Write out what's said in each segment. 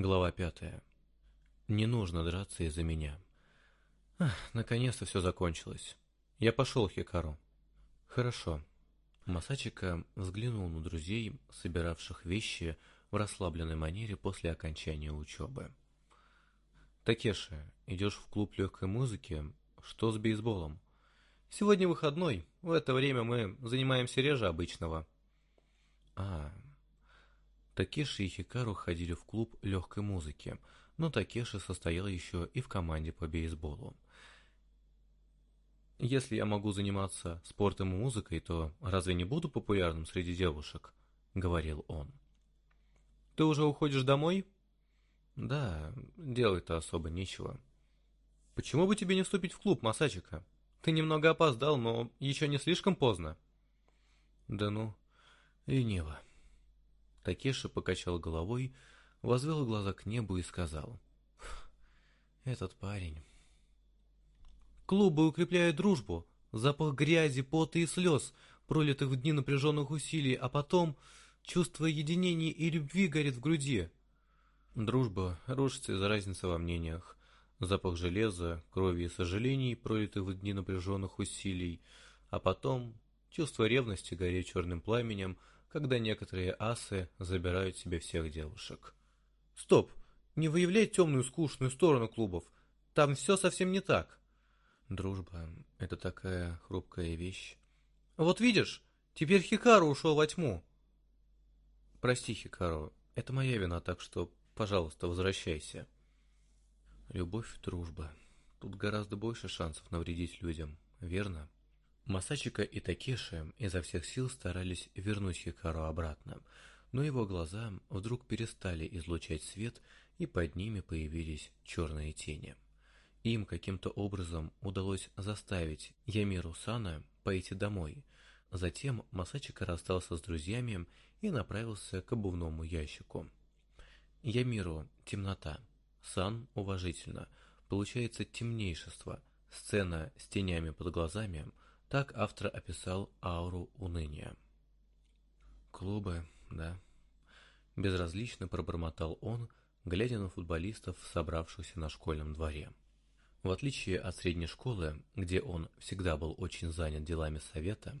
Глава пятая. Не нужно драться из-за меня. Наконец-то все закончилось. Я пошел, Хикару. Хорошо. Масачика взглянул на друзей, собиравших вещи в расслабленной манере после окончания учебы. Такеши, идешь в клуб легкой музыки? Что с бейсболом? Сегодня выходной. В это время мы занимаемся реже обычного. А, Такеши и Хикару ходили в клуб легкой музыки, но Такеши состоял еще и в команде по бейсболу. Если я могу заниматься спортом и музыкой, то разве не буду популярным среди девушек? Говорил он. Ты уже уходишь домой? Да, делать-то особо нечего. Почему бы тебе не вступить в клуб, Масачика? Ты немного опоздал, но еще не слишком поздно. Да ну, лениво. Такеши покачал головой, возвел глаза к небу и сказал. «Этот парень...» Клубы укрепляют дружбу, запах грязи, пота и слез, пролитых в дни напряженных усилий, а потом чувство единения и любви горит в груди. Дружба рушится из-за разницы во мнениях. Запах железа, крови и сожалений, пролитых в дни напряженных усилий, а потом чувство ревности горит черным пламенем, когда некоторые асы забирают себе всех девушек. Стоп! Не выявляй темную скучную сторону клубов. Там все совсем не так. Дружба — это такая хрупкая вещь. Вот видишь, теперь Хикару ушел во тьму. Прости, Хикару, это моя вина, так что, пожалуйста, возвращайся. Любовь, дружба. Тут гораздо больше шансов навредить людям, верно? Масачика и Такеши изо всех сил старались вернуть Хикару обратно, но его глаза вдруг перестали излучать свет, и под ними появились черные тени. Им каким-то образом удалось заставить Ямиру Сана пойти домой. Затем Масачика расстался с друзьями и направился к обувному ящику. Ямиру – темнота, Сан – уважительно, получается темнейшество, сцена с тенями под глазами – так автор описал ауру уныния. «Клубы, да?» Безразлично пробормотал он, глядя на футболистов, собравшихся на школьном дворе. В отличие от средней школы, где он всегда был очень занят делами совета,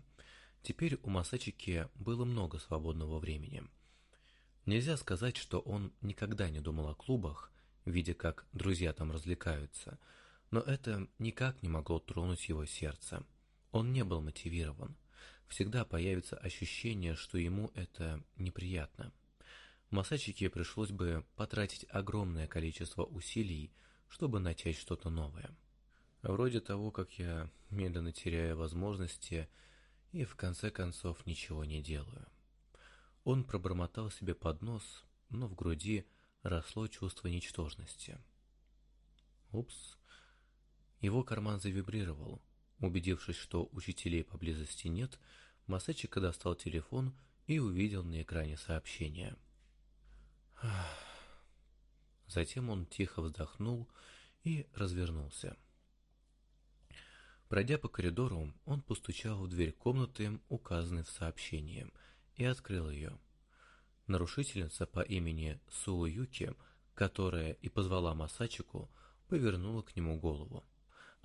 теперь у Масачики было много свободного времени. Нельзя сказать, что он никогда не думал о клубах, видя, как друзья там развлекаются, но это никак не могло тронуть его сердце. Он не был мотивирован. Всегда появится ощущение, что ему это неприятно. Масачике пришлось бы потратить огромное количество усилий, чтобы начать что-то новое. Вроде того, как я медленно теряю возможности и в конце концов ничего не делаю. Он пробормотал себе под нос, но в груди росло чувство ничтожности. Упс. Его карман завибрировал. Убедившись, что учителей поблизости нет, Масачика достал телефон и увидел на экране сообщение. Затем он тихо вздохнул и развернулся. Пройдя по коридору, он постучал в дверь комнаты, указанной в сообщении, и открыл ее. Нарушительница по имени Суоюки, которая и позвала Масачику, повернула к нему голову.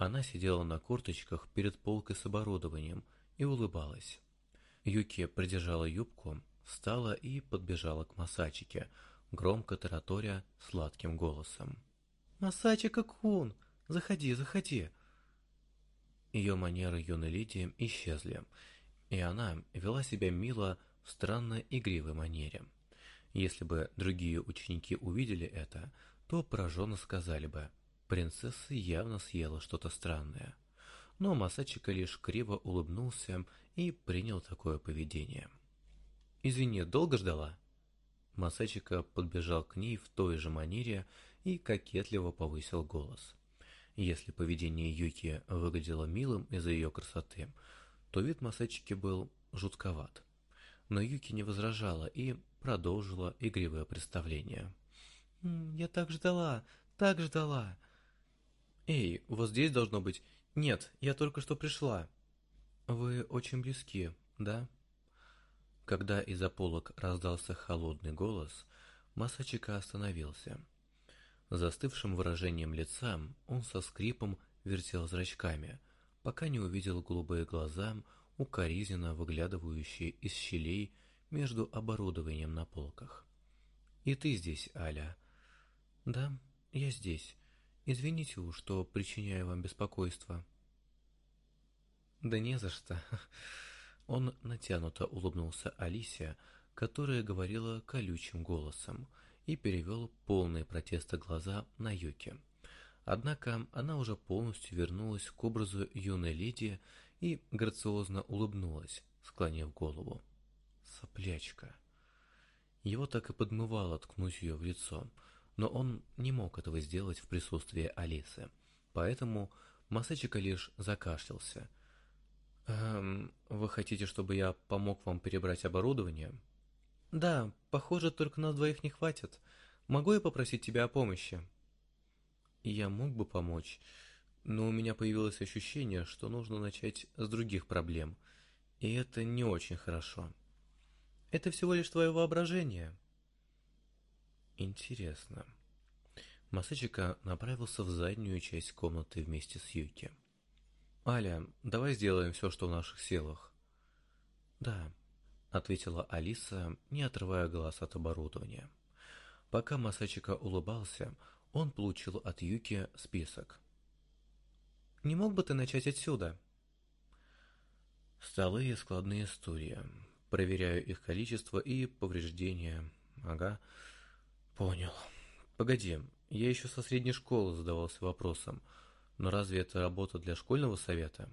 Она сидела на корточках перед полкой с оборудованием и улыбалась. Юки придержала юбку, встала и подбежала к Масачике, громко тараторя сладким голосом. «Масачика-кун! Заходи, заходи!» Ее манеры юной леди исчезли, и она вела себя мило в странно игривой манере. Если бы другие ученики увидели это, то пораженно сказали бы – Принцесса явно съела что-то странное. Но Масачика лишь криво улыбнулся и принял такое поведение. «Извини, долго ждала?» Масачика подбежал к ней в той же манере и кокетливо повысил голос. Если поведение Юки выглядело милым из-за ее красоты, то вид Масачики был жутковат. Но Юки не возражала и продолжила игривое представление. «Я так ждала, так ждала!» «Эй, вот здесь должно быть...» «Нет, я только что пришла». «Вы очень близки, да?» Когда из-за полок раздался холодный голос, Масачика остановился. Застывшим выражением лица он со скрипом вертел зрачками, пока не увидел голубые глаза, укоризненно выглядывающие из щелей между оборудованием на полках. «И ты здесь, Аля?» «Да, я здесь. Извините что причиняю вам беспокойство». «Да не за что». Он натянуто улыбнулся Алисе, которая говорила колючим голосом, и перевел полные протеста глаза на Юки. Однако она уже полностью вернулась к образу юной леди и грациозно улыбнулась, склонив голову. Соплячка. Его так и подмывало ткнуть ее в лицо, но он не мог этого сделать в присутствии Алисы, поэтому Масачика лишь закашлялся. «Эм, вы хотите, чтобы я помог вам перебрать оборудование?» «Да, похоже, только нас двоих не хватит. Могу я попросить тебя о помощи?» Я мог бы помочь, но у меня появилось ощущение, что нужно начать с других проблем, и это не очень хорошо. Это всего лишь твое воображение. Интересно. Масачика направился в заднюю часть комнаты вместе с Юки. «Аля, давай сделаем все, что в наших силах». «Да», ответила Алиса, не отрывая глаз от оборудования. Пока Масачика улыбался, он получил от Юки список. «Не мог бы ты начать отсюда?» Столы и складные стулья. Проверяю их количество и повреждения. Ага. Понял. Погоди, я еще со средней школы задавался вопросом. Но разве это работа для школьного совета?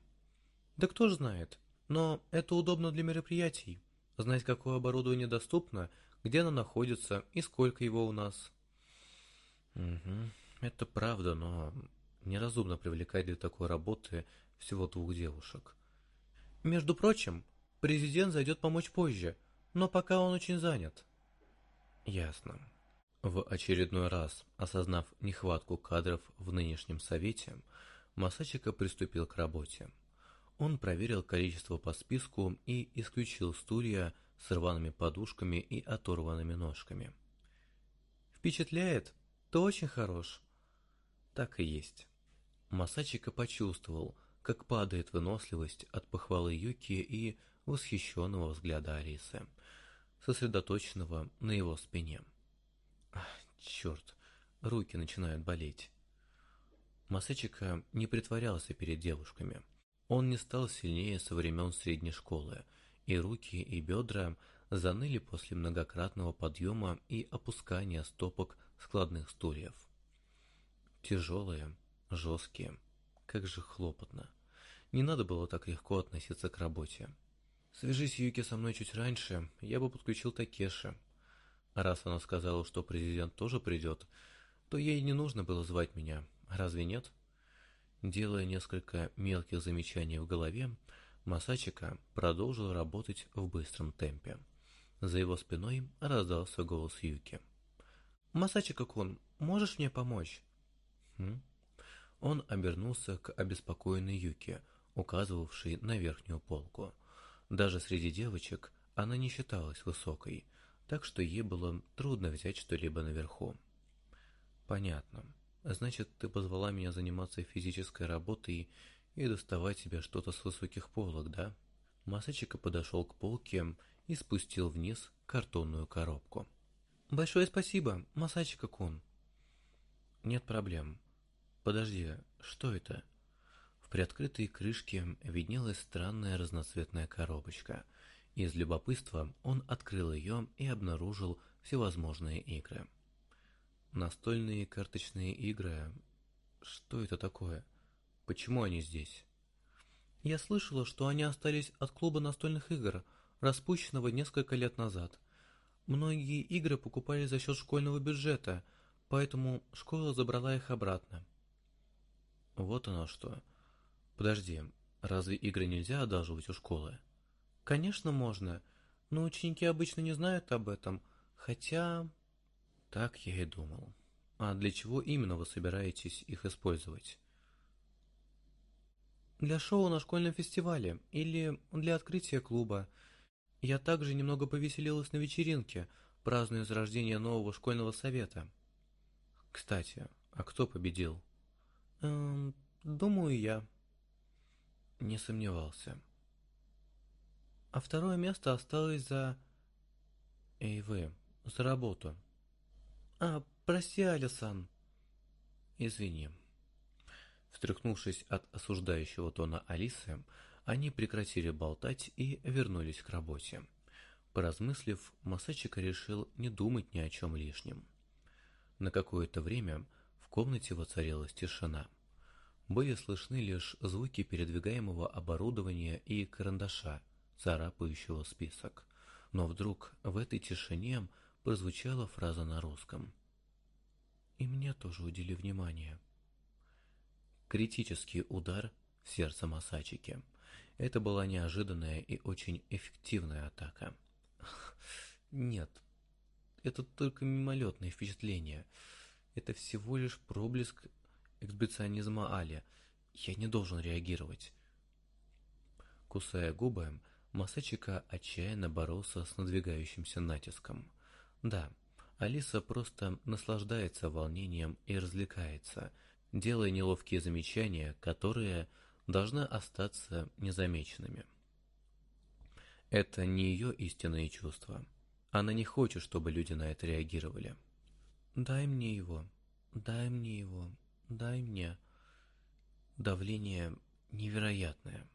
Да кто ж знает. Но это удобно для мероприятий знать, какое оборудование доступно, где оно находится и сколько его у нас. Угу, это правда, но неразумно привлекать для такой работы всего двух девушек. Между прочим, президент зайдет помочь позже, но пока он очень занят. Ясно. В очередной раз, осознав нехватку кадров в нынешнем совете, Масачика приступил к работе. Он проверил количество по списку и исключил стулья с рваными подушками и оторванными ножками. «Впечатляет? Ты очень хорош!» Так и есть. Масачика почувствовал, как падает выносливость от похвалы Юки и восхищенного взгляда Алисы, сосредоточенного на его спине. Черт, руки начинают болеть. Масачика не притворялся перед девушками. Он не стал сильнее со времен средней школы, и руки, и бедра заныли после многократного подъема и опускания стопок складных стульев. Тяжелые, жесткие, как же хлопотно. Не надо было так легко относиться к работе. Свяжись Юки со мной чуть раньше, я бы подключил Такеши. Раз она сказала, что президент тоже придет, то ей не нужно было звать меня, разве нет? Делая несколько мелких замечаний в голове, Масачика продолжил работать в быстром темпе. За его спиной раздался голос Юки. «Масачика-кун, можешь мне помочь?» хм? Он обернулся к обеспокоенной Юке, указывавшей на верхнюю полку. Даже среди девочек она не считалась высокой, так что ей было трудно взять что-либо наверху. «Понятно. Значит, ты позвала меня заниматься физической работой и доставать себе что-то с высоких полок, да? Масачика подошел к полке и спустил вниз картонную коробку. Большое спасибо, Масачика-кун. Нет проблем. Подожди, что это? В приоткрытой крышке виднелась странная разноцветная коробочка. Из любопытства он открыл ее и обнаружил всевозможные игры. Настольные карточные игры. Что это такое? Почему они здесь? Я слышала, что они остались от клуба настольных игр, распущенного несколько лет назад. Многие игры покупали за счет школьного бюджета, поэтому школа забрала их обратно. Вот оно что. Подожди, разве игры нельзя одалживать у школы? Конечно, можно, но ученики обычно не знают об этом, хотя... Так я и думал. А для чего именно вы собираетесь их использовать? Для шоу на школьном фестивале или для открытия клуба. Я также немного повеселилась на вечеринке, празднуют рождение нового школьного совета. Кстати, а кто победил? Эм, думаю, я. Не сомневался. А второе место осталось за... Эй, вы, за работу. А, прости, Алисан. Извини. Встряхнувшись от осуждающего тона Алисы, они прекратили болтать и вернулись к работе. Поразмыслив, Масачика решил не думать ни о чем лишнем. На какое-то время в комнате воцарилась тишина. Были слышны лишь звуки передвигаемого оборудования и карандаша, царапающего список. Но вдруг в этой тишине прозвучала фраза на русском. «И мне тоже удели внимание». Критический удар в сердце Масачики. Это была неожиданная и очень эффективная атака. Нет, это только мимолетное впечатление. Это всего лишь проблеск эксбиционизма Али. Я не должен реагировать. Кусая губы, Масачика отчаянно боролся с надвигающимся натиском. Да, Алиса просто наслаждается волнением и развлекается – делая неловкие замечания, которые должны остаться незамеченными. Это не ее истинные чувства. Она не хочет, чтобы люди на это реагировали. «Дай мне его, дай мне его, дай мне». Давление невероятное.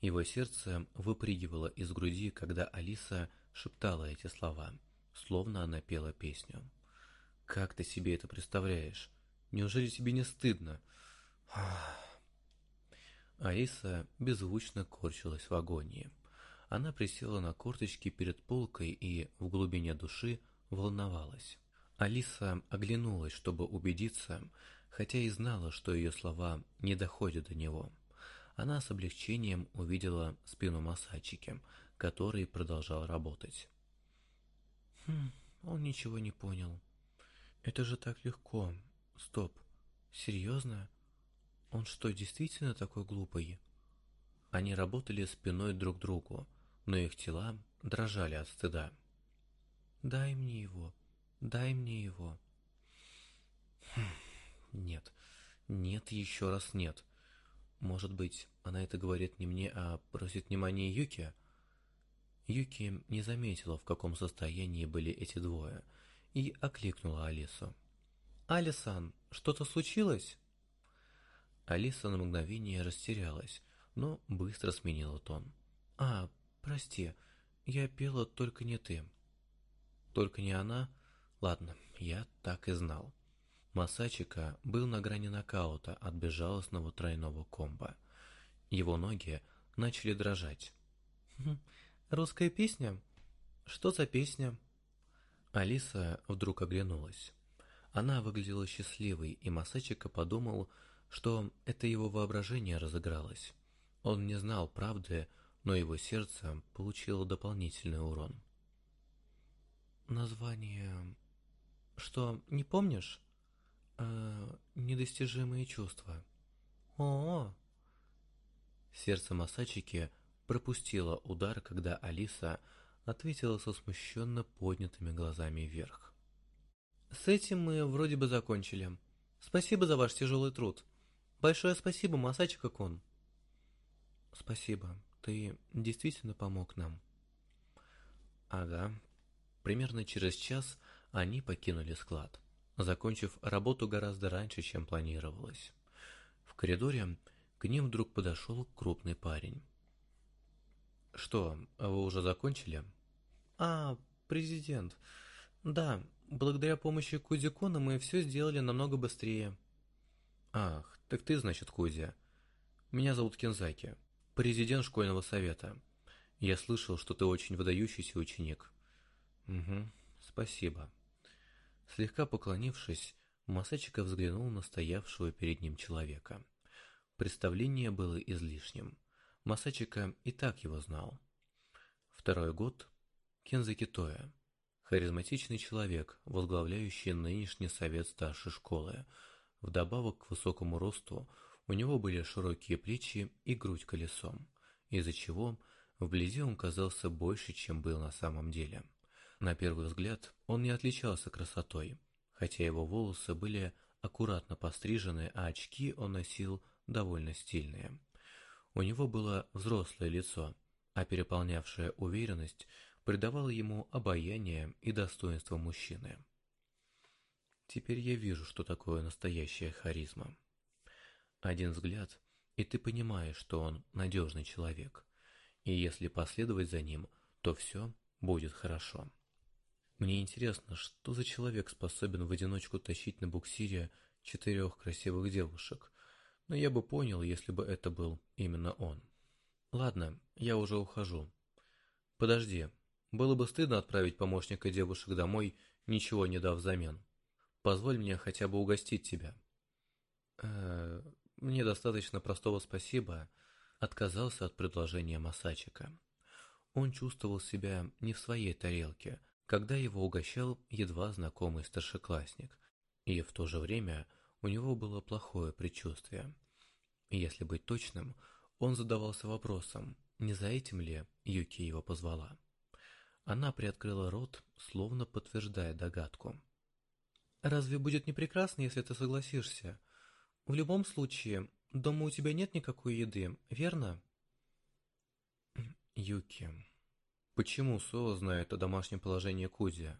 Его сердце выпрыгивало из груди, когда Алиса шептала эти слова, словно она пела песню. «Как ты себе это представляешь? Неужели тебе не стыдно? Аиса беззвучно корчилась в агонии. Она присела на корточки перед полкой и в глубине души волновалась. Алиса оглянулась, чтобы убедиться, хотя и знала, что ее слова не доходят до него. Она с облегчением увидела спину Масачики, который продолжал работать. Хм, он ничего не понял. Это же так легко, Стоп. Серьезно? Он что, действительно такой глупый? Они работали спиной друг к другу, но их тела дрожали от стыда. «Дай мне его, дай мне его». Хм, нет, нет, еще раз нет. Может быть, она это говорит не мне, а просит внимания Юки? Юки не заметила, в каком состоянии были эти двое, и окликнула Алису. «Алисан, что-то случилось?» Алиса на мгновение растерялась, но быстро сменила тон. «А, прости, я пела только не ты». «Только не она?» «Ладно, я так и знал». Масачика был на грани нокаута от безжалостного тройного комбо. Его ноги начали дрожать. «Хм, «Русская песня? Что за песня?» Алиса вдруг оглянулась. Она выглядела счастливой, и Масачика подумал, что это его воображение разыгралось. Он не знал правды, но его сердце получило дополнительный урон. Название... Что, не помнишь? Э, недостижимые чувства. О, -о, -о. Сердце Масачики пропустило удар, когда Алиса ответила со смущенно поднятыми глазами вверх. С этим мы вроде бы закончили. Спасибо за ваш тяжелый труд. Большое спасибо, Масачика-кун. Спасибо, ты действительно помог нам. Ага. Примерно через час они покинули склад, закончив работу гораздо раньше, чем планировалось. В коридоре к ним вдруг подошел крупный парень. «Что, вы уже закончили?» «А, президент, да, Благодаря помощи Кузи-куна мы все сделали намного быстрее. Ах, так ты, значит, Кузя. Меня зовут Кензаки, президент школьного совета. Я слышал, что ты очень выдающийся ученик. Угу, спасибо. Слегка поклонившись, Масачика взглянул на стоявшего перед ним человека. Представление было излишним. Масачика и так его знал. Второй год Кензаки Тоя харизматичный человек, возглавляющий нынешний совет старшей школы. Вдобавок к высокому росту у него были широкие плечи и грудь колесом, из-за чего вблизи он казался больше, чем был на самом деле. На первый взгляд он не отличался красотой, хотя его волосы были аккуратно пострижены, а очки он носил довольно стильные. У него было взрослое лицо, а переполнявшая уверенность придавала ему обаяние и достоинство мужчины. Теперь я вижу, что такое настоящая харизма. Один взгляд, и ты понимаешь, что он надежный человек. И если последовать за ним, то все будет хорошо. Мне интересно, что за человек способен в одиночку тащить на буксире четырех красивых девушек, но я бы понял, если бы это был именно он. Ладно, я уже ухожу. Подожди, было бы стыдно отправить помощника девушек домой, ничего не дав взамен. Позволь мне хотя бы угостить тебя. Э мне достаточно простого спасибо, отказался от предложения Масачика. Он чувствовал себя не в своей тарелке, когда его угощал едва знакомый старшеклассник, и в то же время у него было плохое предчувствие. Если быть точным, он задавался вопросом, не за этим ли Юки его позвала. Она приоткрыла рот, словно подтверждая догадку. «Разве будет не прекрасно, если ты согласишься? В любом случае, дома у тебя нет никакой еды, верно?» Юки. Почему Суо знает о домашнем положении Кузи?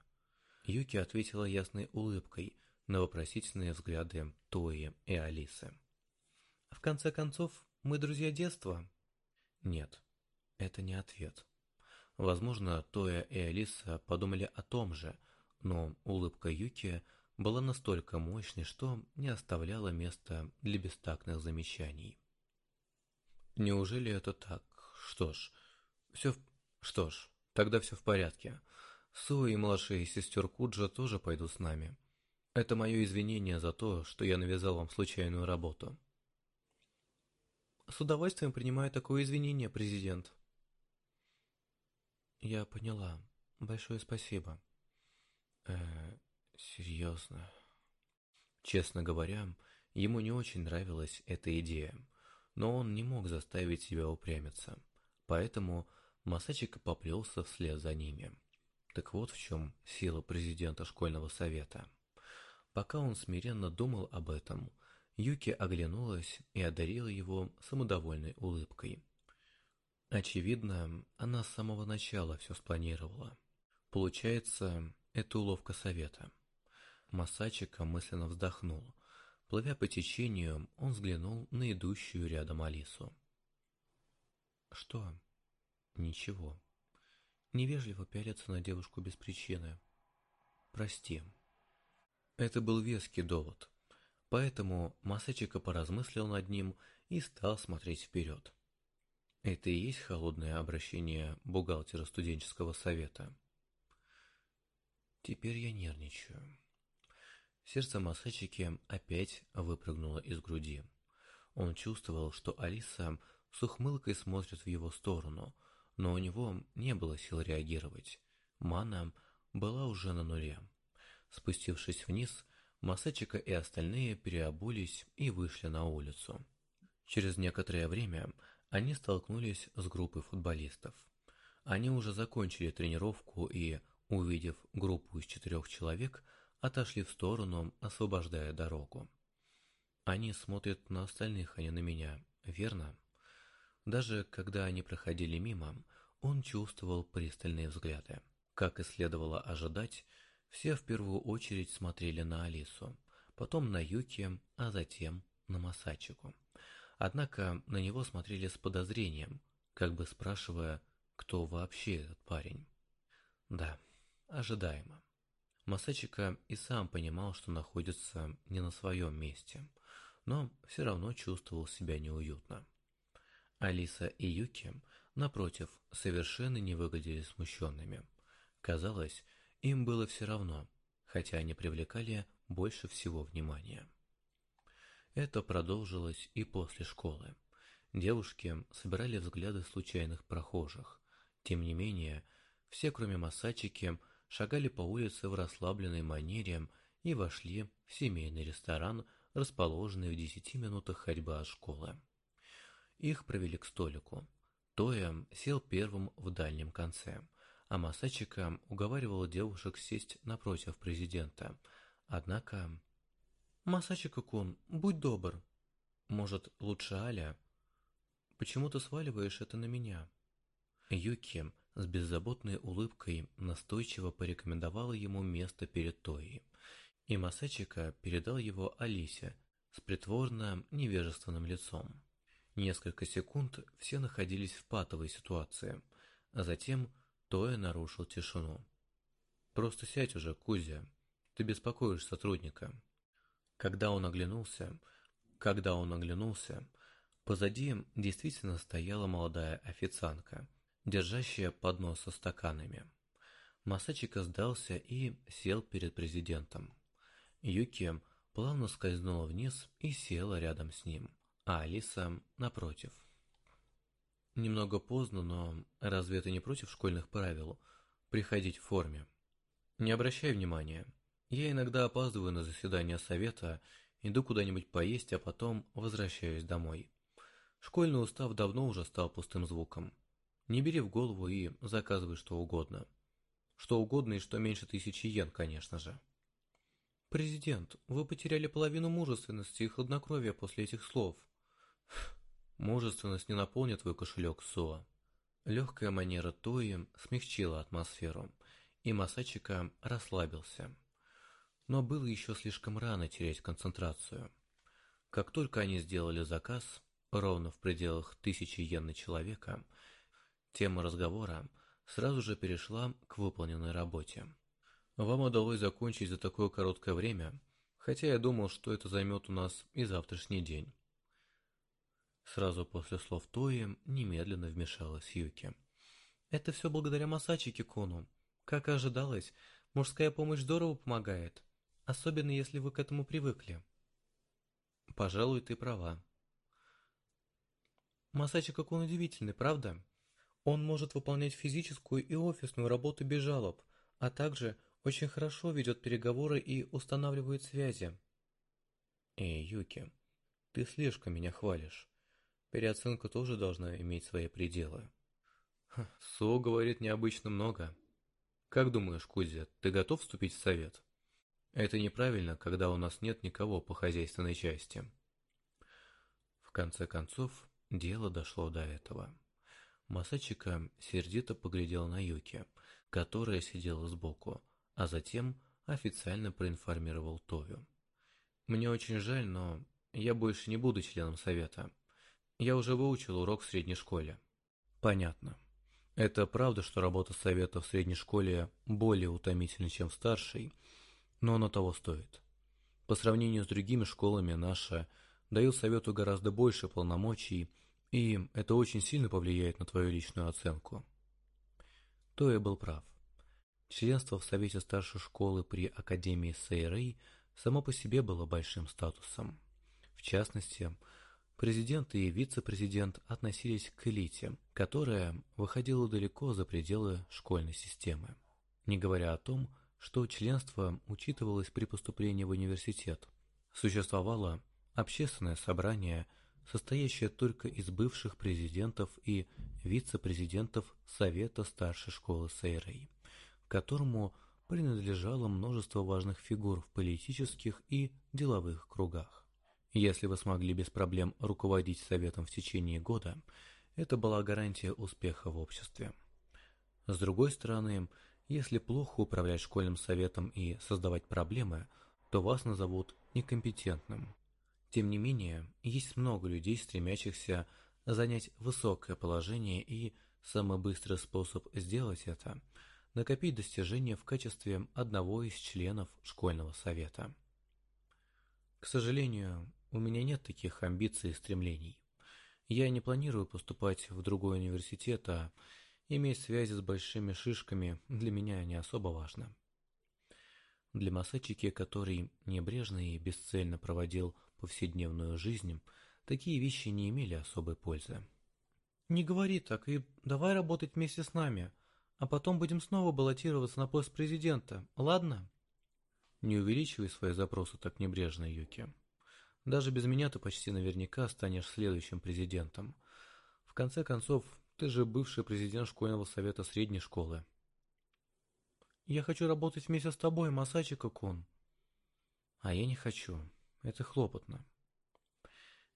Юки ответила ясной улыбкой на вопросительные взгляды Тои и Алисы. В конце концов, мы друзья детства. Нет, это не ответ. Возможно, Тоя и Алиса подумали о том же, но улыбка Юки была настолько мощной, что не оставляла места для бестактных замечаний. Неужели это так? Что ж, все что ж, тогда все в порядке. Суэ и младшая сестер Куджа тоже пойдут с нами. Это мое извинение за то, что я навязал вам случайную работу. С удовольствием принимаю такое извинение, президент. Я поняла. Большое спасибо. Э, серьезно. Честно говоря, ему не очень нравилась эта идея, но он не мог заставить себя упрямиться. Поэтому Масачика поплелся вслед за ними. Так вот в чем сила президента школьного совета. Пока он смиренно думал об этом, Юки оглянулась и одарила его самодовольной улыбкой. Очевидно, она с самого начала все спланировала. Получается, это уловка совета. Масачика мысленно вздохнул. Плывя по течению, он взглянул на идущую рядом Алису. «Что?» Ничего. Невежливо пялиться на девушку без причины. Прости. Это был веский довод. Поэтому Масачика поразмыслил над ним и стал смотреть вперед. Это и есть холодное обращение бухгалтера студенческого совета. Теперь я нервничаю. Сердце Масачики опять выпрыгнуло из груди. Он чувствовал, что Алиса с ухмылкой смотрит в его сторону – но у него не было сил реагировать. Мана была уже на нуле. Спустившись вниз, Масачика и остальные переобулись и вышли на улицу. Через некоторое время они столкнулись с группой футболистов. Они уже закончили тренировку и, увидев группу из четырех человек, отошли в сторону, освобождая дорогу. Они смотрят на остальных, а не на меня, верно? Даже когда они проходили мимо, он чувствовал пристальные взгляды. Как и следовало ожидать, все в первую очередь смотрели на Алису, потом на Юки, а затем на Масачику. Однако на него смотрели с подозрением, как бы спрашивая, кто вообще этот парень. Да, ожидаемо. Масачика и сам понимал, что находится не на своем месте, но все равно чувствовал себя неуютно. Алиса и Юки, напротив, совершенно не выглядели смущенными. Казалось, им было все равно, хотя они привлекали больше всего внимания. Это продолжилось и после школы. Девушки собирали взгляды случайных прохожих. Тем не менее, все, кроме Масачики, шагали по улице в расслабленной манере и вошли в семейный ресторан, расположенный в десяти минутах ходьбы от школы. Их провели к столику. Тоя сел первым в дальнем конце, а Масачика уговаривала девушек сесть напротив президента. Однако... «Масачика-кун, будь добр. Может, лучше Аля? Почему ты сваливаешь это на меня?» Юки с беззаботной улыбкой настойчиво порекомендовала ему место перед Тоей, и Масачика передал его Алисе с притворно невежественным лицом. Несколько секунд все находились в патовой ситуации, а затем Тоя нарушил тишину. «Просто сядь уже, Кузя, ты беспокоишь сотрудника». Когда он оглянулся, когда он оглянулся, позади действительно стояла молодая официантка – держащая поднос со стаканами. Масачика сдался и сел перед президентом. Юки плавно скользнула вниз и села рядом с ним, а Алиса напротив. Немного поздно, но разве это не против школьных правил приходить в форме? Не обращай внимания. Я иногда опаздываю на заседание совета, иду куда-нибудь поесть, а потом возвращаюсь домой. Школьный устав давно уже стал пустым звуком. Не бери в голову и заказывай что угодно. Что угодно и что меньше тысячи йен, конечно же. Президент, вы потеряли половину мужественности и хладнокровия после этих слов. Мужественность не наполнит твой кошелек, Суа. Легкая манера Тои смягчила атмосферу, и Масачика расслабился. Но было еще слишком рано терять концентрацию. Как только они сделали заказ, ровно в пределах тысячи йен на человека – Тема разговора сразу же перешла к выполненной работе. Вам удалось закончить за такое короткое время, хотя я думал, что это займет у нас и завтрашний день. Сразу после слов Тои немедленно вмешалась Юки. Это все благодаря Масачике Кону. Как и ожидалось, мужская помощь здорово помогает, особенно если вы к этому привыкли. Пожалуй, ты права. Масачика Кун удивительный, правда? Он может выполнять физическую и офисную работу без жалоб, а также очень хорошо ведет переговоры и устанавливает связи. Эй, Юки, ты слишком меня хвалишь. Переоценка тоже должна иметь свои пределы. Со говорит необычно много. Как думаешь, Кузя, ты готов вступить в совет? Это неправильно, когда у нас нет никого по хозяйственной части. В конце концов, дело дошло до этого. Масачика сердито поглядел на Юки, которая сидела сбоку, а затем официально проинформировал Тою. «Мне очень жаль, но я больше не буду членом совета. Я уже выучил урок в средней школе». «Понятно. Это правда, что работа совета в средней школе более утомительна, чем в старшей, но оно того стоит. По сравнению с другими школами наша дает совету гораздо больше полномочий и это очень сильно повлияет на твою личную оценку. То я был прав. Членство в Совете старшей школы при Академии Сейрей само по себе было большим статусом. В частности, президент и вице-президент относились к элите, которая выходила далеко за пределы школьной системы. Не говоря о том, что членство учитывалось при поступлении в университет. Существовало общественное собрание – состоящая только из бывших президентов и вице-президентов Совета старшей школы Сейрей, которому принадлежало множество важных фигур в политических и деловых кругах. Если вы смогли без проблем руководить Советом в течение года, это была гарантия успеха в обществе. С другой стороны, если плохо управлять школьным советом и создавать проблемы, то вас назовут некомпетентным. Тем не менее, есть много людей, стремящихся занять высокое положение, и самый быстрый способ сделать это – накопить достижения в качестве одного из членов школьного совета. К сожалению, у меня нет таких амбиций и стремлений. Я не планирую поступать в другой университет, а иметь связи с большими шишками для меня не особо важно. Для Масачики, который небрежно и бесцельно проводил повседневную жизнь, такие вещи не имели особой пользы. «Не говори так и давай работать вместе с нами, а потом будем снова баллотироваться на пост президента, ладно?» «Не увеличивай свои запросы так небрежно, Юки. Даже без меня ты почти наверняка станешь следующим президентом. В конце концов, ты же бывший президент школьного совета средней школы». Я хочу работать вместе с тобой, Масачика-кун. А я не хочу. Это хлопотно.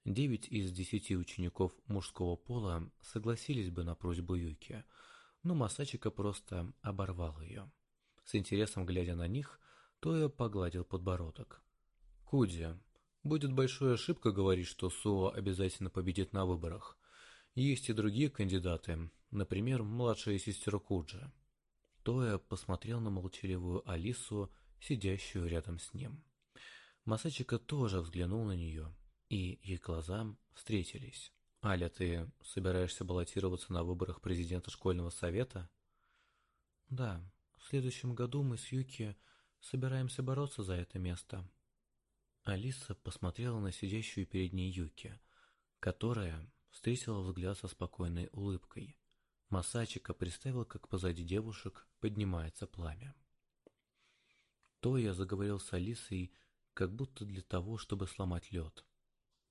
Девять из десяти учеников мужского пола согласились бы на просьбу Юки, но Масачика просто оборвал ее. С интересом глядя на них, Тоя погладил подбородок. «Куди, будет большой ошибка говорить, что Суо обязательно победит на выборах. Есть и другие кандидаты, например, младшая сестра Куджи». Тоя посмотрел на молчаливую Алису, сидящую рядом с ним. Масачика тоже взглянул на нее, и их глаза встретились. «Аля, ты собираешься баллотироваться на выборах президента школьного совета?» «Да, в следующем году мы с Юки собираемся бороться за это место». Алиса посмотрела на сидящую перед ней Юки, которая встретила взгляд со спокойной улыбкой. Масачика представил, как позади девушек поднимается пламя. То я заговорил с Алисой, как будто для того, чтобы сломать лед.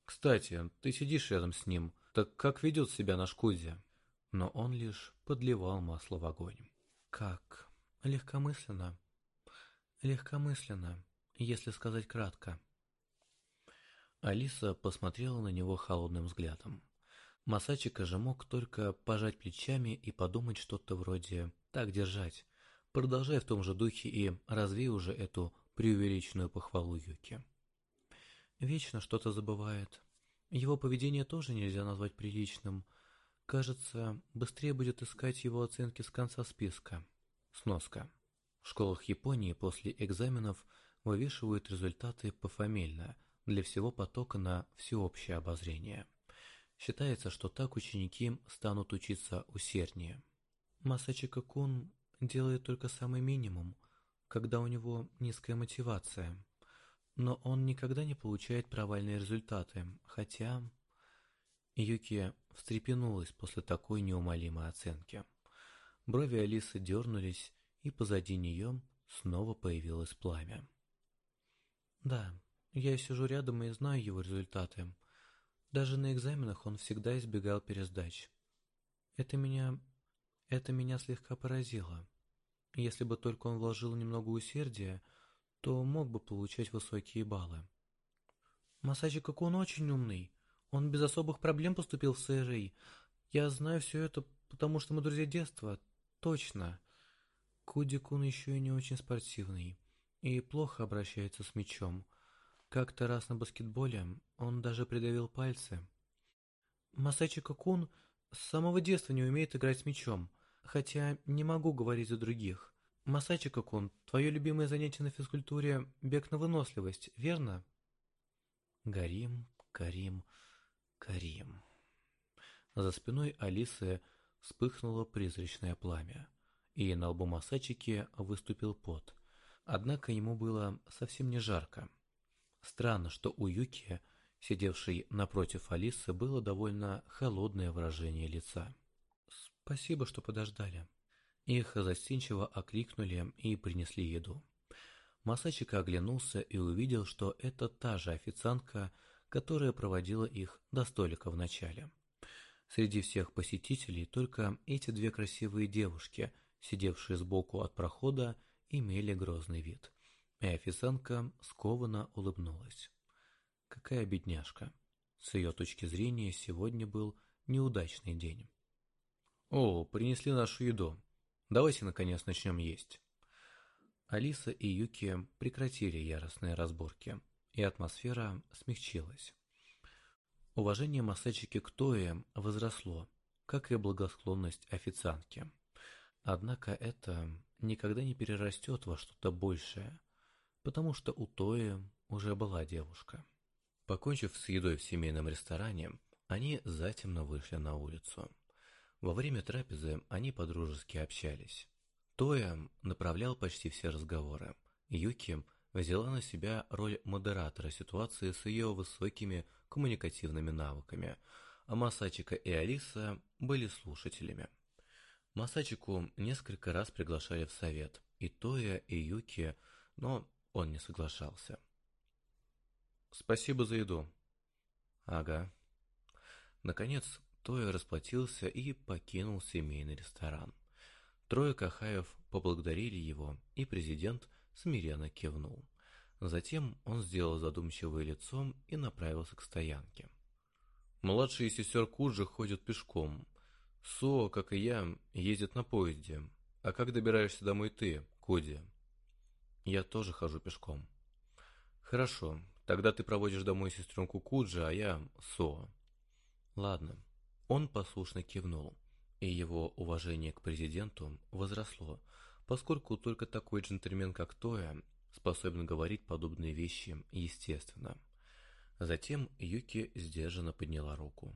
«Кстати, ты сидишь рядом с ним, так как ведет себя наш Кузи?» Но он лишь подливал масло в огонь. «Как? Легкомысленно. Легкомысленно, если сказать кратко». Алиса посмотрела на него холодным взглядом. Масачика же мог только пожать плечами и подумать что-то вроде «так держать», продолжая в том же духе и развей уже эту преувеличенную похвалу Юки. Вечно что-то забывает. Его поведение тоже нельзя назвать приличным. Кажется, быстрее будет искать его оценки с конца списка. Сноска. В школах Японии после экзаменов вывешивают результаты пофамильно для всего потока на всеобщее обозрение. Считается, что так ученики станут учиться усерднее. Масачика Кун делает только самый минимум, когда у него низкая мотивация. Но он никогда не получает провальные результаты, хотя... Юки встрепенулась после такой неумолимой оценки. Брови Алисы дернулись, и позади нее снова появилось пламя. «Да, я сижу рядом и знаю его результаты. Даже на экзаменах он всегда избегал пересдач. Это меня... это меня слегка поразило. Если бы только он вложил немного усердия, то мог бы получать высокие баллы. Масачи он очень умный. Он без особых проблем поступил в СРИ. Я знаю все это, потому что мы друзья детства. Точно. Куди-кун еще и не очень спортивный. И плохо обращается с мячом. Как-то раз на баскетболе он даже придавил пальцы. Масачи Кокун с самого детства не умеет играть с мячом, хотя не могу говорить за других. Масачи Кокун, твое любимое занятие на физкультуре – бег на выносливость, верно? Гарим, Карим, Карим. За спиной Алисы вспыхнуло призрачное пламя, и на лбу Масачики выступил пот. Однако ему было совсем не жарко. Странно, что у Юки, сидевшей напротив Алисы, было довольно холодное выражение лица. «Спасибо, что подождали». Их застенчиво окликнули и принесли еду. Масачика оглянулся и увидел, что это та же официантка, которая проводила их до столика в начале. Среди всех посетителей только эти две красивые девушки, сидевшие сбоку от прохода, имели грозный вид. И официантка скованно улыбнулась. Какая бедняжка. С ее точки зрения, сегодня был неудачный день. «О, принесли нашу еду. Давайте, наконец, начнем есть». Алиса и Юки прекратили яростные разборки, и атмосфера смягчилась. Уважение Масачики к Тое возросло, как и благосклонность официантки. Однако это никогда не перерастет во что-то большее, потому что у Тои уже была девушка. Покончив с едой в семейном ресторане, они затемно вышли на улицу. Во время трапезы они подружески общались. Тоя направлял почти все разговоры. Юки взяла на себя роль модератора ситуации с ее высокими коммуникативными навыками, а Масачика и Алиса были слушателями. Масачику несколько раз приглашали в совет, и Тоя, и Юки, но он не соглашался. «Спасибо за еду». «Ага». Наконец, Тоя расплатился и покинул семейный ресторан. Трое Кахаев поблагодарили его, и президент смиренно кивнул. Затем он сделал задумчивое лицо и направился к стоянке. Младшие сестер Куджи ходят пешком. Со, как и я, ездит на поезде. А как добираешься домой ты, Коди? Я тоже хожу пешком. Хорошо, тогда ты проводишь домой сестренку Куджи, а я Со. Ладно. Он послушно кивнул, и его уважение к президенту возросло, поскольку только такой джентльмен, как Тоя, способен говорить подобные вещи естественно. Затем Юки сдержанно подняла руку.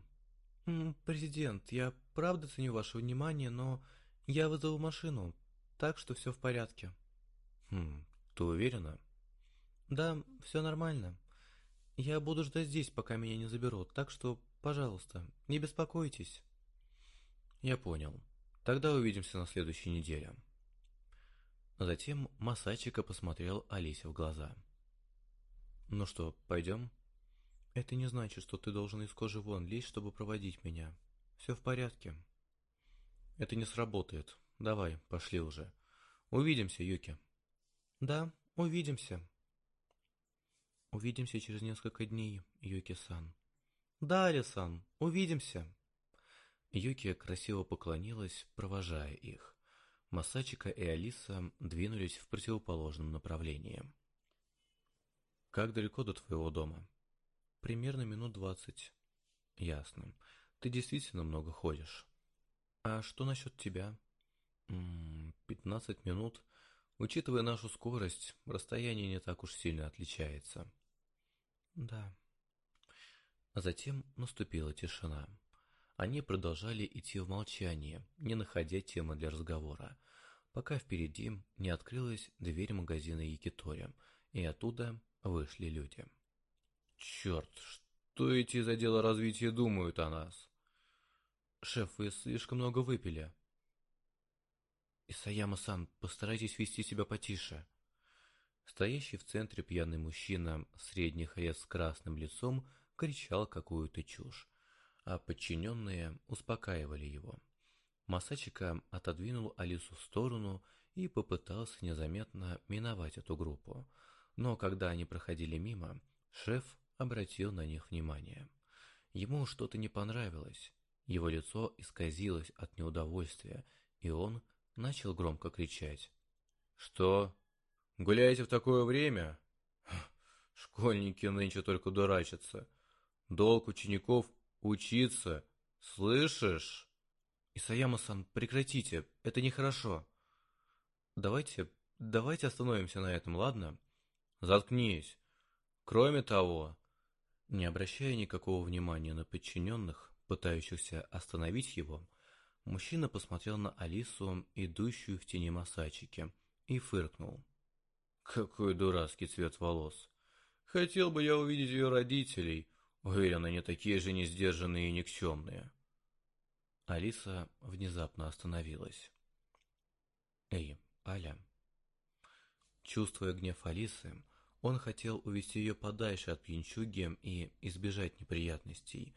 «Президент, я правда ценю ваше внимание, но я вызову машину, так что все в порядке». «Хм, ты уверена?» «Да, все нормально. Я буду ждать здесь, пока меня не заберут, так что, пожалуйста, не беспокойтесь». «Я понял. Тогда увидимся на следующей неделе». Затем Масачика посмотрел Алисе в глаза. «Ну что, пойдем?» «Это не значит, что ты должен из кожи вон лезть, чтобы проводить меня. Все в порядке». «Это не сработает. Давай, пошли уже. Увидимся, Юки». «Да, увидимся». «Увидимся через несколько дней, Юки-сан». «Да, Али-сан, увидимся». Юки красиво поклонилась, провожая их. Масачика и Алиса двинулись в противоположном направлении. «Как далеко до твоего дома?» «Примерно минут двадцать». «Ясно. Ты действительно много ходишь». «А что насчет тебя?» «Пятнадцать минут. Учитывая нашу скорость, расстояние не так уж сильно отличается». «Да». А затем наступила тишина. Они продолжали идти в молчании, не находя темы для разговора, пока впереди не открылась дверь магазина Якитори, и оттуда вышли люди. «Черт, что эти из отдела развития думают о нас?» «Шеф, вы слишком много выпили». «Исаяма-сан, постарайтесь вести себя потише». Стоящий в центре пьяный мужчина средних лет с красным лицом кричал какую-то чушь, а подчиненные успокаивали его. Масачика отодвинул Алису в сторону и попытался незаметно миновать эту группу. Но когда они проходили мимо, шеф обратил на них внимание. Ему что-то не понравилось. Его лицо исказилось от неудовольствия, и он начал громко кричать. «Что? Гуляете в такое время? Школьники нынче только дурачатся. Долг учеников — учиться. Слышишь?» «Исаяма-сан, прекратите, это нехорошо». «Давайте, давайте остановимся на этом, ладно?» «Заткнись. Кроме того...» Не обращая никакого внимания на подчиненных, пытающихся остановить его, мужчина посмотрел на Алису, идущую в тени Масачики, и фыркнул. «Какой дурацкий цвет волос! Хотел бы я увидеть ее родителей. Уверен, они такие же несдержанные и никчемные». Алиса внезапно остановилась. «Эй, Аля!» Чувствуя гнев Алисы, он хотел увести ее подальше от пьянчуги и избежать неприятностей,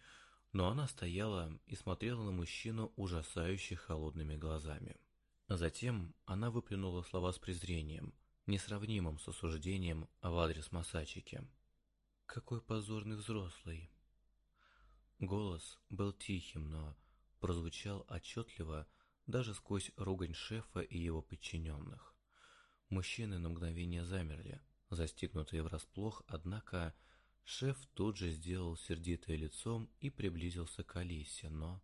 но она стояла и смотрела на мужчину ужасающе холодными глазами. Затем она выплюнула слова с презрением, несравнимым с осуждением в адрес Масачики. «Какой позорный взрослый!» Голос был тихим, но прозвучал отчетливо даже сквозь ругань шефа и его подчиненных. Мужчины на мгновение замерли, застигнутые врасплох, однако шеф тут же сделал сердитое лицом и приблизился к Алисе, но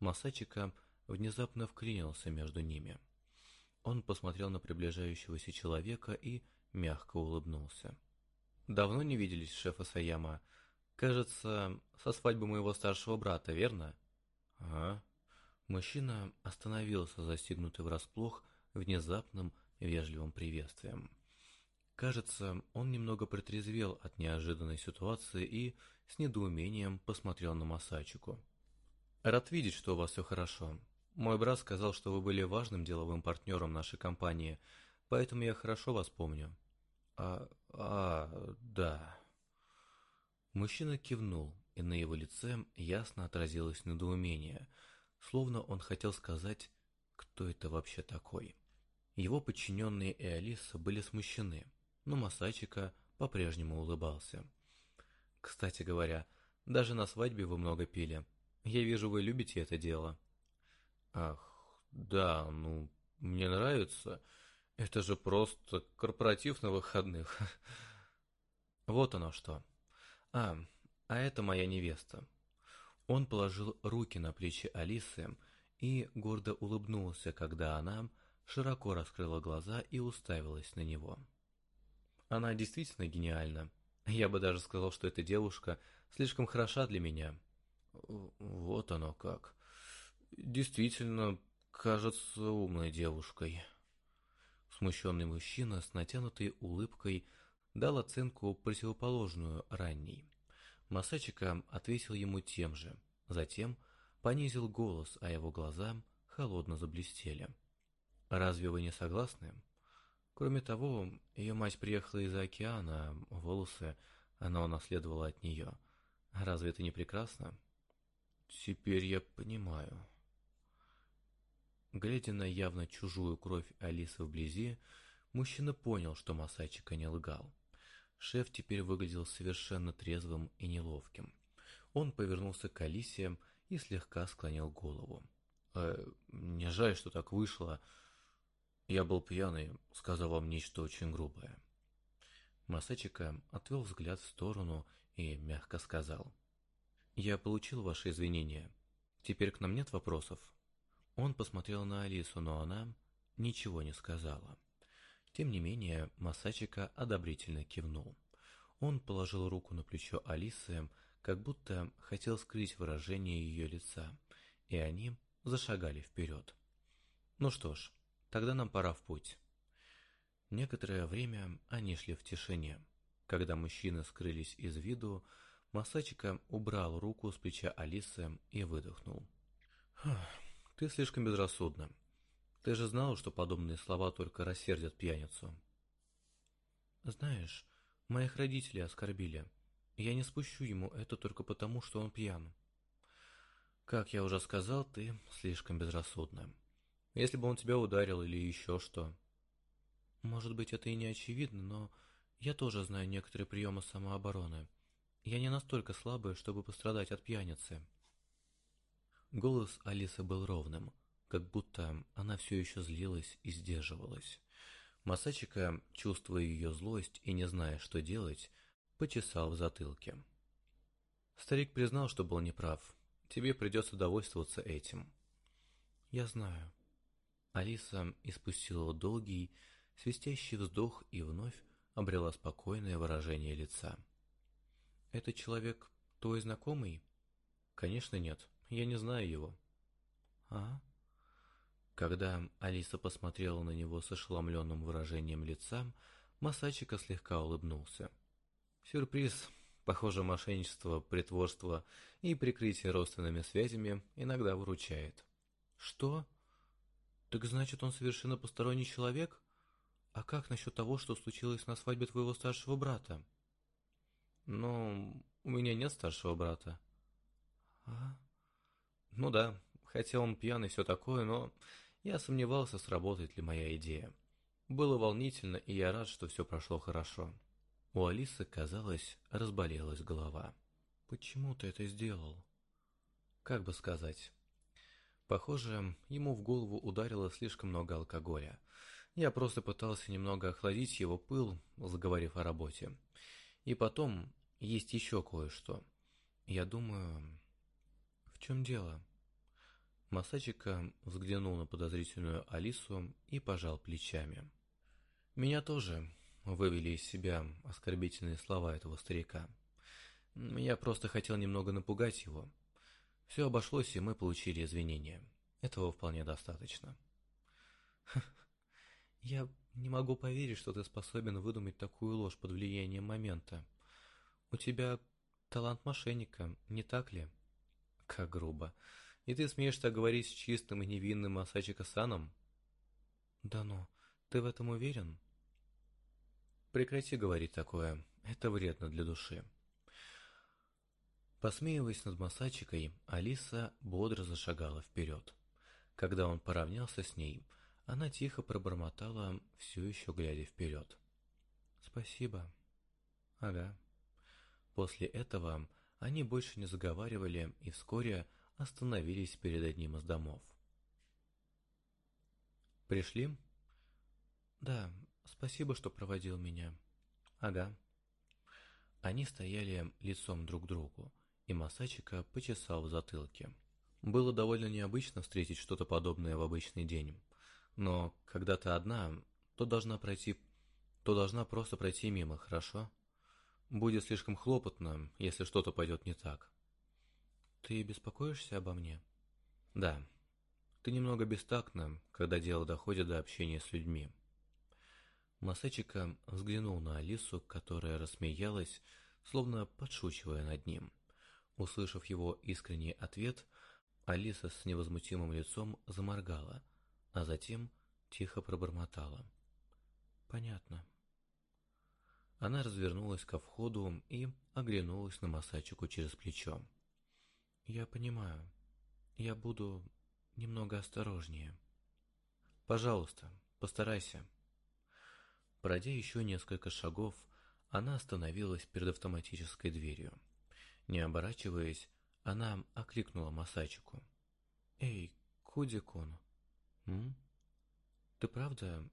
Масачика внезапно вклинился между ними. Он посмотрел на приближающегося человека и мягко улыбнулся. «Давно не виделись, шеф Асаяма. Кажется, со свадьбы моего старшего брата, верно?» «А?» Мужчина остановился, застигнутый врасплох внезапным вежливым приветствием. Кажется, он немного протрезвел от неожиданной ситуации и с недоумением посмотрел на Масачику. «Рад видеть, что у вас все хорошо. Мой брат сказал, что вы были важным деловым партнером нашей компании, поэтому я хорошо вас помню». «А... а... да...» Мужчина кивнул, и на его лице ясно отразилось недоумение, словно он хотел сказать кто это вообще такой. Его подчиненные и Алиса были смущены, но Масачика по-прежнему улыбался. «Кстати говоря, даже на свадьбе вы много пили. Я вижу, вы любите это дело». «Ах, да, ну, мне нравится. Это же просто корпоратив на выходных». «Вот оно что. А, а это моя невеста». Он положил руки на плечи Алисы и гордо улыбнулся, когда она широко раскрыла глаза и уставилась на него. Она действительно гениальна. Я бы даже сказал, что эта девушка слишком хороша для меня. Вот оно как. Действительно, кажется умной девушкой. Смущенный мужчина с натянутой улыбкой дал оценку противоположную ранней. Масачика ответил ему тем же, затем понизил голос, а его глаза холодно заблестели. «Разве вы не согласны?» Кроме того, ее мать приехала из-за океана, волосы она унаследовала от нее. Разве это не прекрасно? Теперь я понимаю. Глядя на явно чужую кровь Алисы вблизи, мужчина понял, что Масачика не лгал. Шеф теперь выглядел совершенно трезвым и неловким. Он повернулся к Алисе и слегка склонил голову. «Э, «Мне жаль, что так вышло. Я был пьяный, сказал вам нечто очень грубое». Масачика отвел взгляд в сторону и мягко сказал. «Я получил ваши извинения. Теперь к нам нет вопросов?» Он посмотрел на Алису, но она ничего не сказала. Тем не менее, Масачика одобрительно кивнул. Он положил руку на плечо Алисы, как будто хотел скрыть выражение ее лица, и они зашагали вперед. Ну что ж, тогда нам пора в путь. Некоторое время они шли в тишине. Когда мужчины скрылись из виду, Масачика убрал руку с плеча Алисы и выдохнул. «Ты слишком безрассудна. Ты же знал, что подобные слова только рассердят пьяницу. Знаешь, моих родителей оскорбили. Я не спущу ему это только потому, что он пьян. Как я уже сказал, ты слишком безрассудна. Если бы он тебя ударил или еще что. Может быть, это и не очевидно, но я тоже знаю некоторые приемы самообороны. Я не настолько слабая, чтобы пострадать от пьяницы. Голос Алисы был ровным – как будто она все еще злилась и сдерживалась. Масачика, чувствуя ее злость и не зная, что делать, почесал в затылке. Старик признал, что был неправ. Тебе придется довольствоваться этим. Я знаю. Алиса испустила долгий, свистящий вздох и вновь обрела спокойное выражение лица. «Это человек твой знакомый?» «Конечно нет, я не знаю его». «А?» Когда Алиса посмотрела на него с ошеломленным выражением лица, Масачика слегка улыбнулся. Сюрприз. Похоже, мошенничество, притворство и прикрытие родственными связями иногда выручает. Что? Так значит, он совершенно посторонний человек? А как насчет того, что случилось на свадьбе твоего старшего брата? Ну, у меня нет старшего брата. А? Ну да, хотя он пьяный и все такое, но я сомневался, сработает ли моя идея. Было волнительно, и я рад, что все прошло хорошо. У Алисы, казалось, разболелась голова. «Почему ты это сделал?» Как бы сказать. Похоже, ему в голову ударило слишком много алкоголя. Я просто пытался немного охладить его пыл, заговорив о работе. И потом, есть еще кое-что. Я думаю... В чем дело? Масачика взглянул на подозрительную Алису и пожал плечами. «Меня тоже вывели из себя оскорбительные слова этого старика. Я просто хотел немного напугать его. Все обошлось, и мы получили извинения. Этого вполне достаточно». «Я не могу поверить, что ты способен выдумать такую ложь под влиянием момента. У тебя талант мошенника, не так ли?» «Как грубо!» И ты смеешь так говорить с чистым и невинным Асачика-саном? Да ну, ты в этом уверен? Прекрати говорить такое, это вредно для души. Посмеиваясь над Масачикой, Алиса бодро зашагала вперед. Когда он поравнялся с ней, она тихо пробормотала, все еще глядя вперед. «Спасибо». «Ага». После этого они больше не заговаривали и вскоре остановились перед одним из домов. «Пришли?» «Да, спасибо, что проводил меня». «Ага». Они стояли лицом друг к другу, и Масачика почесал в затылке. Было довольно необычно встретить что-то подобное в обычный день. Но когда ты одна, то должна пройти... то должна просто пройти мимо, хорошо? Будет слишком хлопотно, если что-то пойдет не так. Ты беспокоишься обо мне? Да. Ты немного бестактна, когда дело доходит до общения с людьми. Масачика взглянул на Алису, которая рассмеялась, словно подшучивая над ним. Услышав его искренний ответ, Алиса с невозмутимым лицом заморгала, а затем тихо пробормотала. «Понятно». Она развернулась ко входу и оглянулась на Масачику через плечо. «Я понимаю. Я буду немного осторожнее». «Пожалуйста, постарайся». Пройдя еще несколько шагов, она остановилась перед автоматической дверью. Не оборачиваясь, она окликнула Масачику. «Эй, Кудикон, м? Ты правда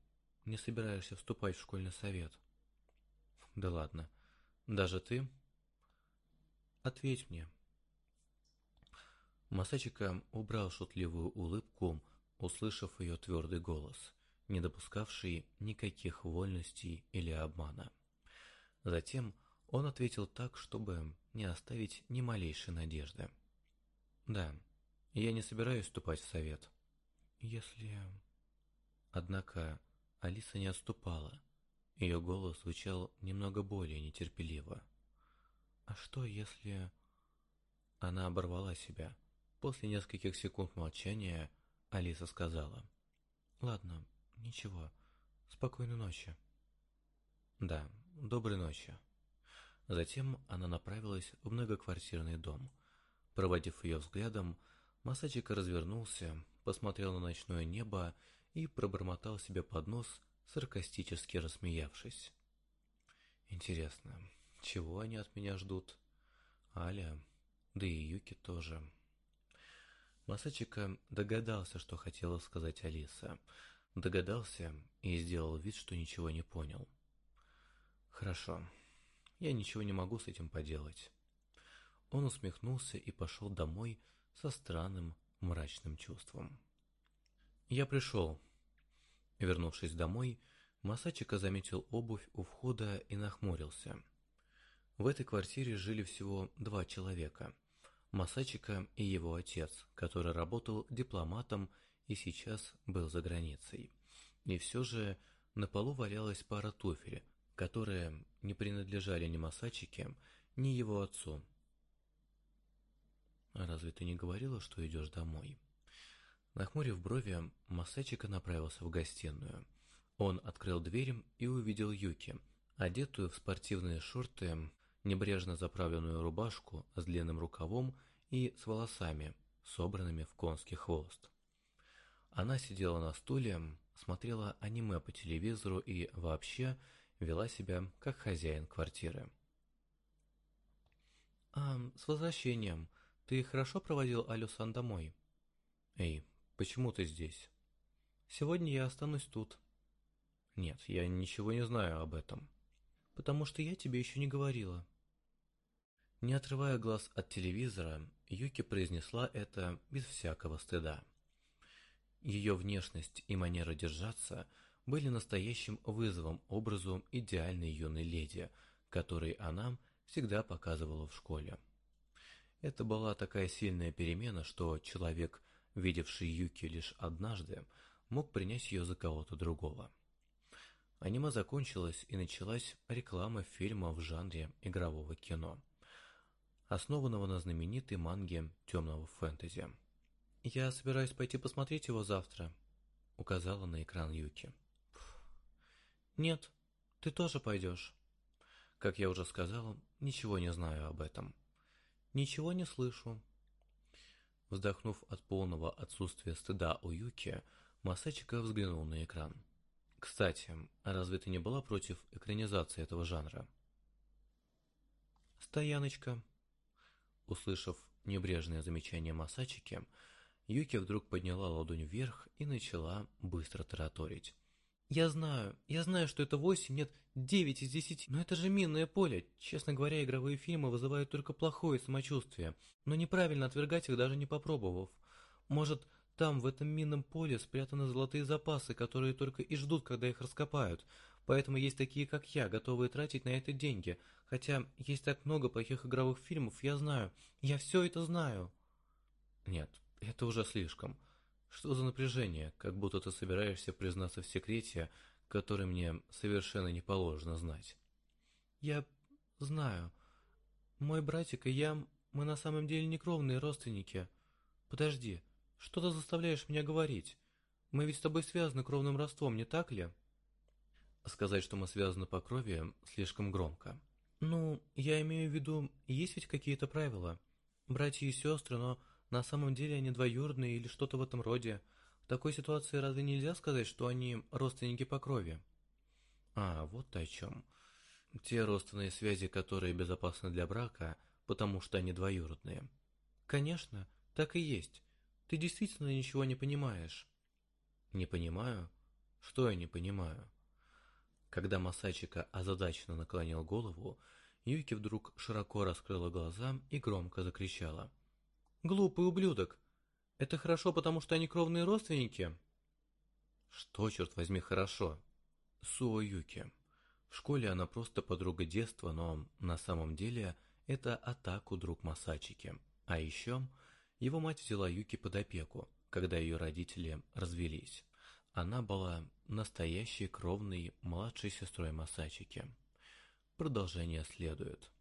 не собираешься вступать в школьный совет?» «Да ладно. Даже ты?» «Ответь мне». Масачика убрал шутливую улыбку, услышав ее твердый голос, не допускавший никаких вольностей или обмана. Затем он ответил так, чтобы не оставить ни малейшей надежды. «Да, я не собираюсь вступать в совет. Если...» Однако Алиса не отступала. Ее голос звучал немного более нетерпеливо. «А что, если...» Она оборвала себя. После нескольких секунд молчания Алиса сказала. «Ладно, ничего. Спокойной ночи». «Да, доброй ночи». Затем она направилась в многоквартирный дом. Проводив ее взглядом, Масачика развернулся, посмотрел на ночное небо и пробормотал себе под нос, саркастически рассмеявшись. «Интересно, чего они от меня ждут? Аля, да и Юки тоже». Масачика догадался, что хотела сказать Алиса. Догадался и сделал вид, что ничего не понял. «Хорошо, я ничего не могу с этим поделать. Он усмехнулся и пошел домой со странным мрачным чувством. Я пришел. Вернувшись домой, Масачика заметил обувь у входа и нахмурился. В этой квартире жили всего два человека. Масачика и его отец, который работал дипломатом и сейчас был за границей. И все же на полу валялась пара туфель, которые не принадлежали ни Масачике, ни его отцу. «А разве ты не говорила, что идешь домой?» Нахмурив брови, Масачика направился в гостиную. Он открыл дверь и увидел Юки, одетую в спортивные шорты, небрежно заправленную рубашку с длинным рукавом и с волосами, собранными в конский хвост. Она сидела на стуле, смотрела аниме по телевизору и вообще вела себя как хозяин квартиры. «А, с возвращением. Ты хорошо проводил Алюсан домой?» «Эй, почему ты здесь?» «Сегодня я останусь тут». «Нет, я ничего не знаю об этом». «Потому что я тебе еще не говорила». Не отрывая глаз от телевизора, Юки произнесла это без всякого стыда. Ее внешность и манера держаться – были настоящим вызовом образу идеальной юной леди, который она всегда показывала в школе. Это была такая сильная перемена, что человек, видевший Юки лишь однажды, мог принять ее за кого-то другого. Аниме закончилось и началась реклама фильма в жанре игрового кино, основанного на знаменитой манге темного фэнтези. «Я собираюсь пойти посмотреть его завтра», — указала на экран Юки. «Нет, ты тоже пойдешь». Как я уже сказал, ничего не знаю об этом. Ничего не слышу. Вздохнув от полного отсутствия стыда у Юки, Масачика взглянул на экран. Кстати, разве ты не была против экранизации этого жанра? Стояночка. Услышав небрежное замечание Масачики, Юки вдруг подняла ладонь вверх и начала быстро тараторить. «Я знаю, я знаю, что это восемь, нет, девять из десяти, но это же минное поле. Честно говоря, игровые фильмы вызывают только плохое самочувствие, но неправильно отвергать их, даже не попробовав. Может, там, в этом минном поле, спрятаны золотые запасы, которые только и ждут, когда их раскопают. Поэтому есть такие, как я, готовые тратить на это деньги. Хотя есть так много плохих игровых фильмов, я знаю. Я все это знаю. Нет, это уже слишком. Что за напряжение, как будто ты собираешься признаться в секрете, который мне совершенно не положено знать. Я знаю. Мой братик и я, мы на самом деле не кровные родственники. Подожди, что ты заставляешь меня говорить? Мы ведь с тобой связаны кровным родством, не так ли? Сказать, что мы связаны по крови, слишком громко. Ну, я имею в виду, есть ведь какие-то правила. Братья и сестры, но на самом деле они двоюродные или что-то в этом роде. В такой ситуации разве нельзя сказать, что они родственники по крови? А, вот о чем. Те родственные связи, которые безопасны для брака, потому что они двоюродные. Конечно, так и есть. Ты действительно ничего не понимаешь. Не понимаю? Что я не понимаю? Когда Масачика озадаченно наклонил голову, Юки вдруг широко раскрыла глаза и громко закричала. «Глупый ублюдок! Это хорошо, потому что они кровные родственники?» «Что, черт возьми, хорошо?» Суо Юки. В школе она просто подруга детства, но на самом деле это Атаку друг Масачики. А еще его мать взяла Юки под опеку, когда ее родители развелись. Она была настоящей кровной младшей сестрой Масачики. Продолжение следует.